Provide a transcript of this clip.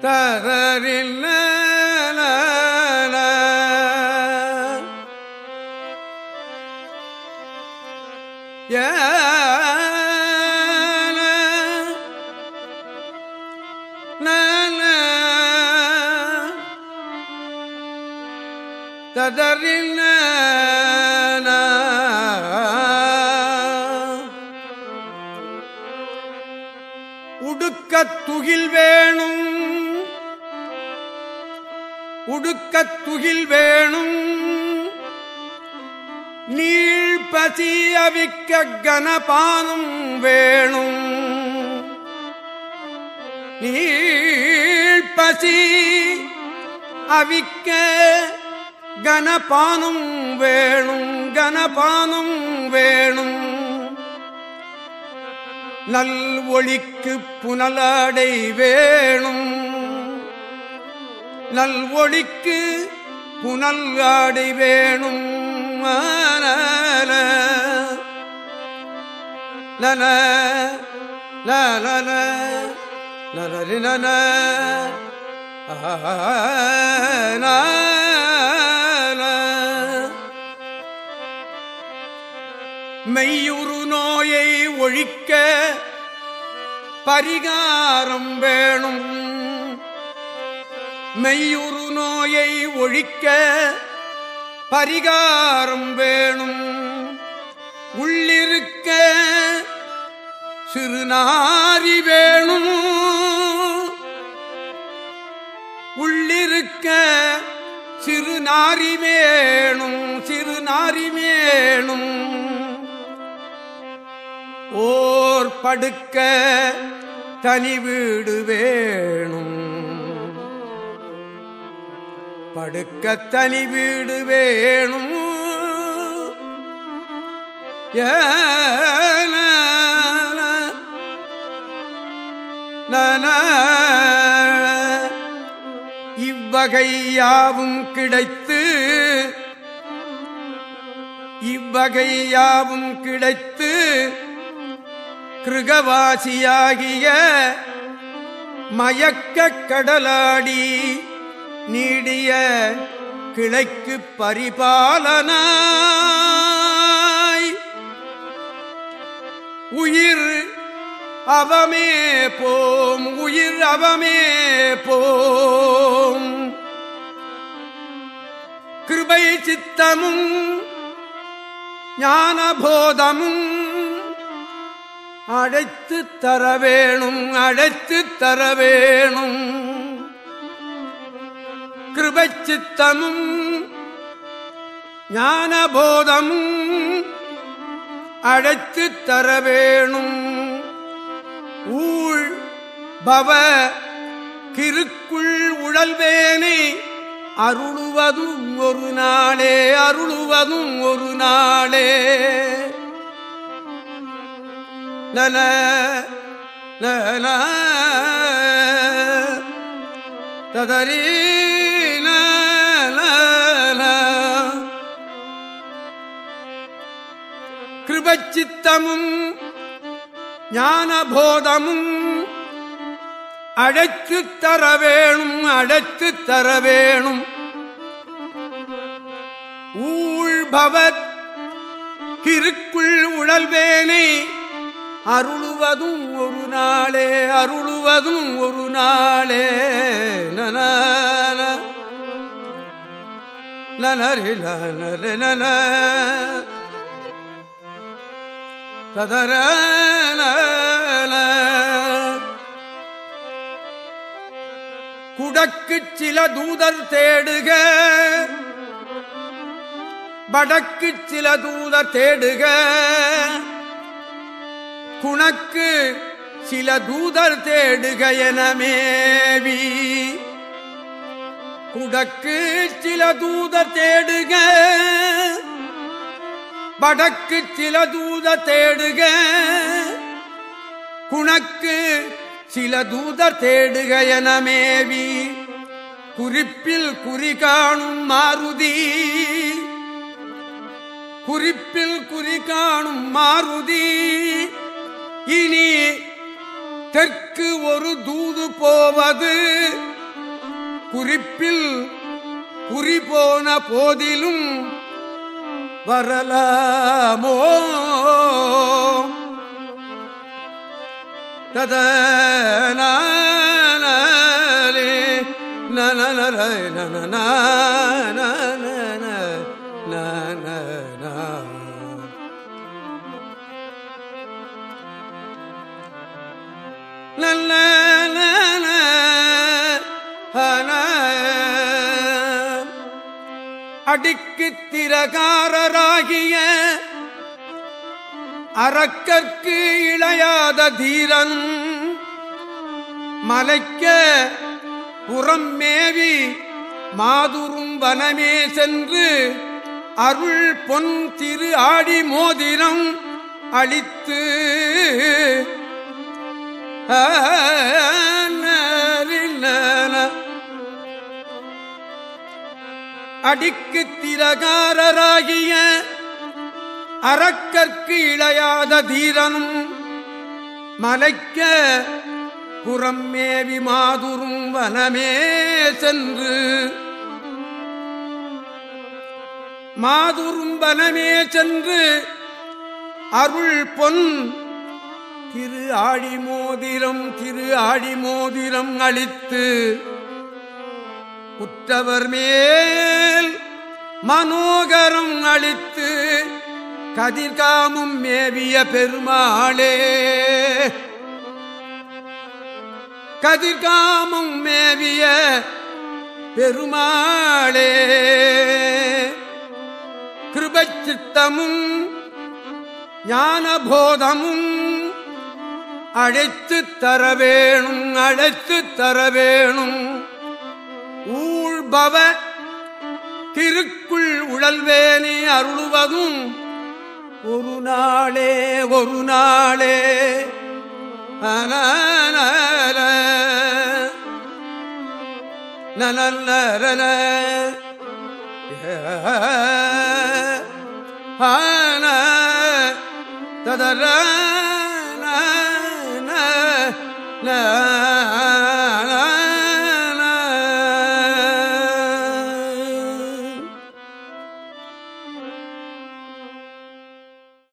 தரில் ததறில் உடுக்கத் துகில் வேணும். உடுக்கத் துகில் வேணும். நீழ்பசி அவிக்க கனபானும் வேணும். நீழ்பசி அவிக்க கனபானும் வேணும். கனபானும் வேணும். நல் ஒளிக்கு புனலாடை வேணும். நல்வொழிக்கு புனல் ஆடை வேணும். ஆனல. நன நன நன ஆன மெய்யுறு நோயை ஒழிக்க பரிகாரம் வேணும். மெய்யுறு நோயை ஒழிக்க பரிகாரம் வேணும். உள்ளிருக்க சிறுநாரி வேணும். உள்ளிருக்க சிறுநாரி வேணும் சிறுநாரி வேணும். ஓர் படுக்க தனி வீடு வேணும். படுக்க தனி வீடு வேணும் ஏன நன இவ்வகை யாவும் கிடைத்து இவ்வகை யாவும் கிடைத்து கிருகவாசியாகிய மயக்க கடலாடி நீடிய கிளைக்கு பரிபாலனாய். உயிர் அவமே போம் உயிர் அவமே போம். கிருபை சித்தமும் ஞானபோதமும் அழைத்து தர வேணும் அழைத்து தர வேணும் கிருபச்சித்தமும் ஞானபோதமும் அழைத்து தரவேணும். ஊழ் பவ கிருக்குள் உழல்வேனை அருளுவதும் ஒரு நாளே அருளுவதும் ஒரு நாளே. நல நல ததரே. கிருபச்சித்தமும் ஞானபோதமும் அழைத்து தர வேணும் அழைத்து தர வேணும் ஊழ்பவர் கிருக்குள் உழல்வேனை அருளுவதும் ஒரு நாளே அருளுவதும் ஒரு நாளே நன நனரி நனரி நன ததர குடக்கு சில தூதர் தேடுக. வடக்கு சில தூதர் தேடுக. குணக்கு சில தூதர் தேடுக எனமேவி குடக்கு சில தூதர் தேடுக. வடக்கு சில தூத தேடுக. குணக்கு சில தூத தேடுக எனமேவி குறிப்பில் குறி காணும் மாருதி. குறிப்பில் குறி காணும் மாருதி. இனி தெற்கு ஒரு தூது போவது. குறிப்பில் குறி போன போதிலும் வரலாமோ ததனாலே நனநலை நனநா அடிக்கு திரகாரராகிய அறக்கற்கு இளையாத தீரன் மலைக்க புறம் மேவி மாதுரும் வனமே சென்று அருள் பொன் திரு ஆடி மோதிரம் அளித்து அடிக்கு திரகாரராகிய அறக்கற்கு இளையாத தீரனும் மலைக்க புறம் மேவி மாதுரும் வனமே சென்று மாதுரும் வனமே சென்று அருள் பொன் திரு ஆடி மோதிரம் திரு ஆடி மோதிரம் அளித்து உற்றவர் மேல் மனோகரம் அளித்து கதிர்காமும் மேவிய பெருமாளே. கதிர்காமும் மேவிய பெருமாளே. கிருபச்சித்தமும் ஞானபோதமும் அழைத்து தரவேணும் அழைத்து தரவேணும். வேணும் ஊழ்பவ திருக்குள் உழல்வேனி அருளுவதும் ஒரு நாளே ஒரு நாளே. நலன ததர ந.